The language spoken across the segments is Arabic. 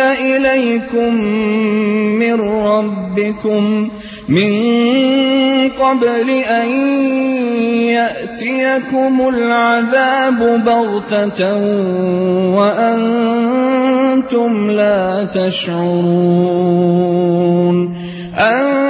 إِلَيْكُم مِّن رَّبِّكُم مِّن قَبْلِ أَن يَأْتِيَكُمُ الْعَذَابُ بَغْتَةً وَأَنتُمْ لَا تَشْعُرُونَ. أَن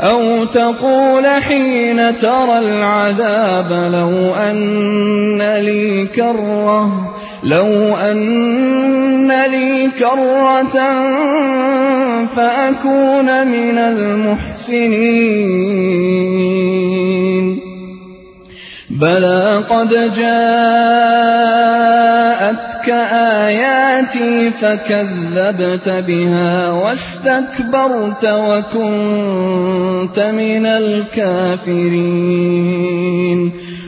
أَوْ تَقُولَ حِينَ تَرَى الْعَذَابَ لَوْ أَنَّ لِي كَرَّةً فَأَكُونَ مِنَ الْمُحْسِنِينَ. بَلَىٰ قَدْ جَاءَتْكَ آيَاتِي فَكَذَّبْتَ بِهَا وَاسْتَكْبَرْتَ وَكُنتَ مِنَ الْكَافِرِينَ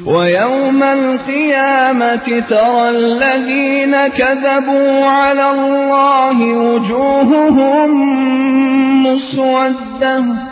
وَيَوْمَ الْقِيَامَةِ تَرَى الَّذِينَ كَذَبُوا عَلَى اللَّهِ وُجُوهُهُم مُّسْوَدَّةٌ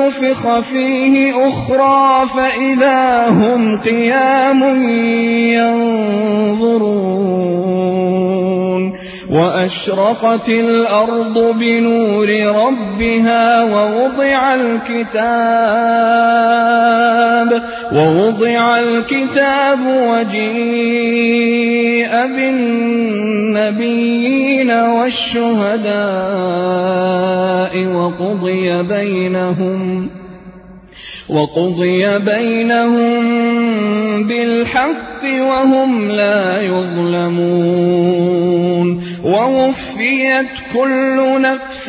ونفخ فيه أخرى فإذا هم قيام ينظرون وأشرقت الأرض بنور ربها ووضع الكتاب ووضع الكتاب وجيء بالنبيين والشهداء وقضي بينهم وقضي بينهم بالحق وهم لا يظلمون ووفيت كل نفس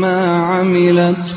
ما عملت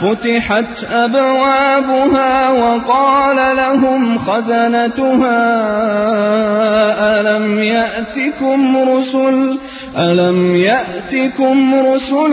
فتحت أبوابها وقال لهم خزنتها ألم يأتكم رسل؟ ألم يأتكم رسل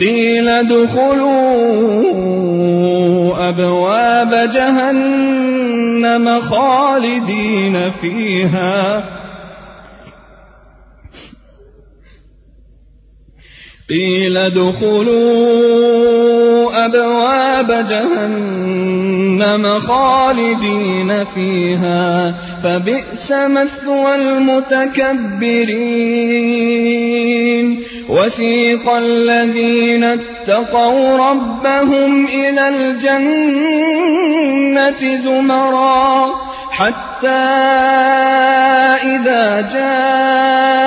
قيل ادخلوا أبواب جهنم خالدين فيها. قيل ادخلوا أبواب جهنم خالدين فيها. فبئس مثوى المتكبرين. وسيق الذين اتقوا ربهم إلى الجنة زمرا حتى إذا جاءوها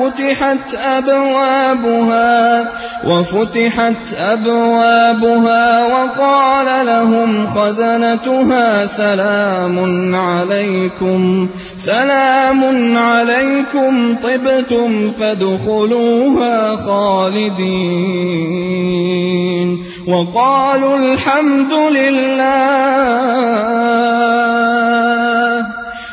وفتحت أبوابها وفتحت أبوابها وقال لهم خزنتها سلام عليكم سلام عليكم طبتم فادخلوها خالدين. وقالوا الحمد لله.